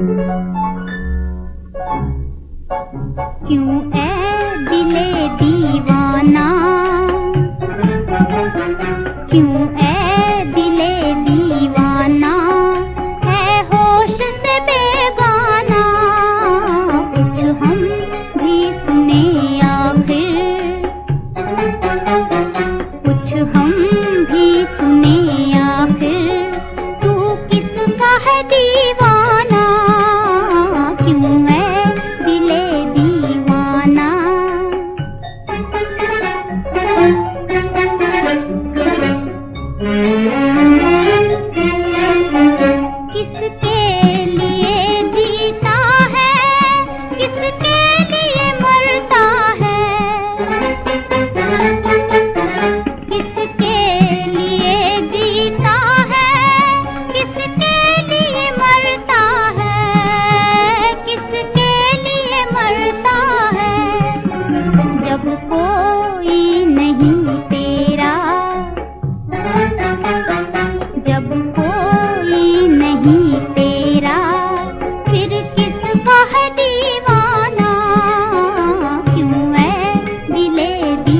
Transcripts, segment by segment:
क्यों ए दिले दीवाना? क्यों ए दिले दीवाना? है होश से बेगाना। कुछ हम भी सुने या फिर कुछ हम भी सुने दी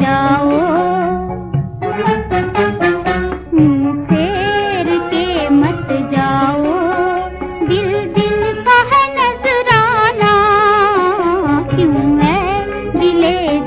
जाओ। हम्म, फेर के मत जाओ। दिल दिल का नजराना। क्यों है दिले